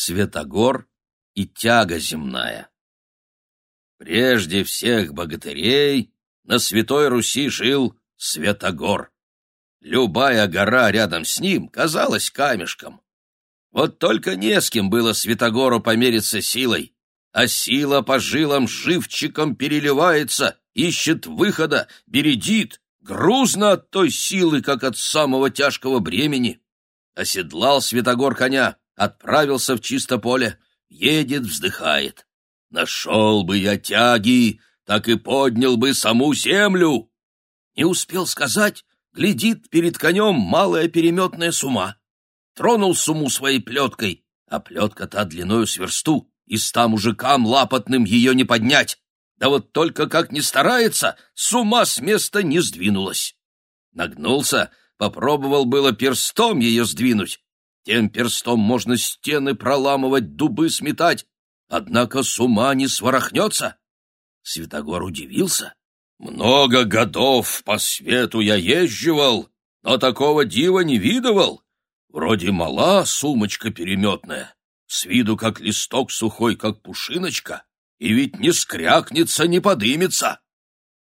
Светогор и тяга земная. Прежде всех богатырей на Святой Руси жил Светогор. Любая гора рядом с ним казалась камешком. Вот только не с кем было Святогору помериться силой, а сила по жилам живчиком переливается, ищет выхода, бередит, грузно от той силы, как от самого тяжкого бремени. Оседлал Святогор коня, отправился в чисто поле, едет, вздыхает. Нашел бы я тяги, так и поднял бы саму землю. Не успел сказать, глядит перед конем малая переметная сума. Тронул суму своей плеткой, а плетка та длиною с версту, и ста мужикам лапотным ее не поднять. Да вот только как ни старается, с ума с места не сдвинулась. Нагнулся, попробовал было перстом ее сдвинуть. Тем перстом можно стены проламывать, дубы сметать, однако с ума не сворохнется. Святогор удивился. Много годов по свету я езживал, но такого дива не видывал. Вроде мала сумочка переметная, с виду как листок сухой, как пушиночка, и ведь не скрякнется, не подымется.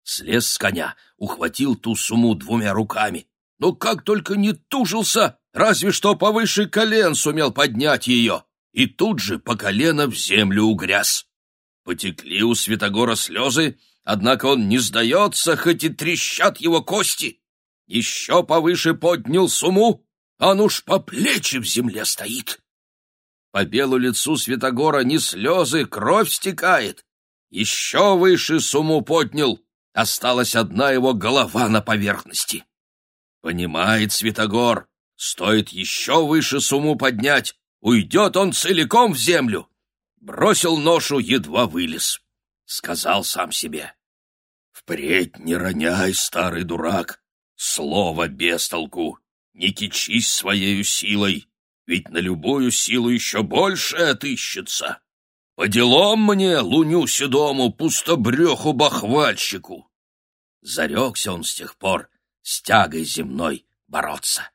Слез с коня, ухватил ту сумму двумя руками, но как только не тужился, разве что повыше колен сумел поднять ее, и тут же по колено в землю угряз. Потекли у Святогора слезы, однако он не сдается, хоть и трещат его кости. Еще повыше поднял суму, он уж по плечи в земле стоит. По белу лицу Святогора не слезы, кровь стекает. Еще выше сумму поднял, осталась одна его голова на поверхности. Понимает Святогор, стоит еще выше сумму поднять, уйдет он целиком в землю. Бросил ношу, едва вылез. Сказал сам себе. Впредь не роняй, старый дурак, слово без толку, не кичись своею силой ведь на любую силу еще больше отыщется. По делам мне, луню седому, пустобреху-бахвальщику. Зарекся он с тех пор с тягой земной бороться.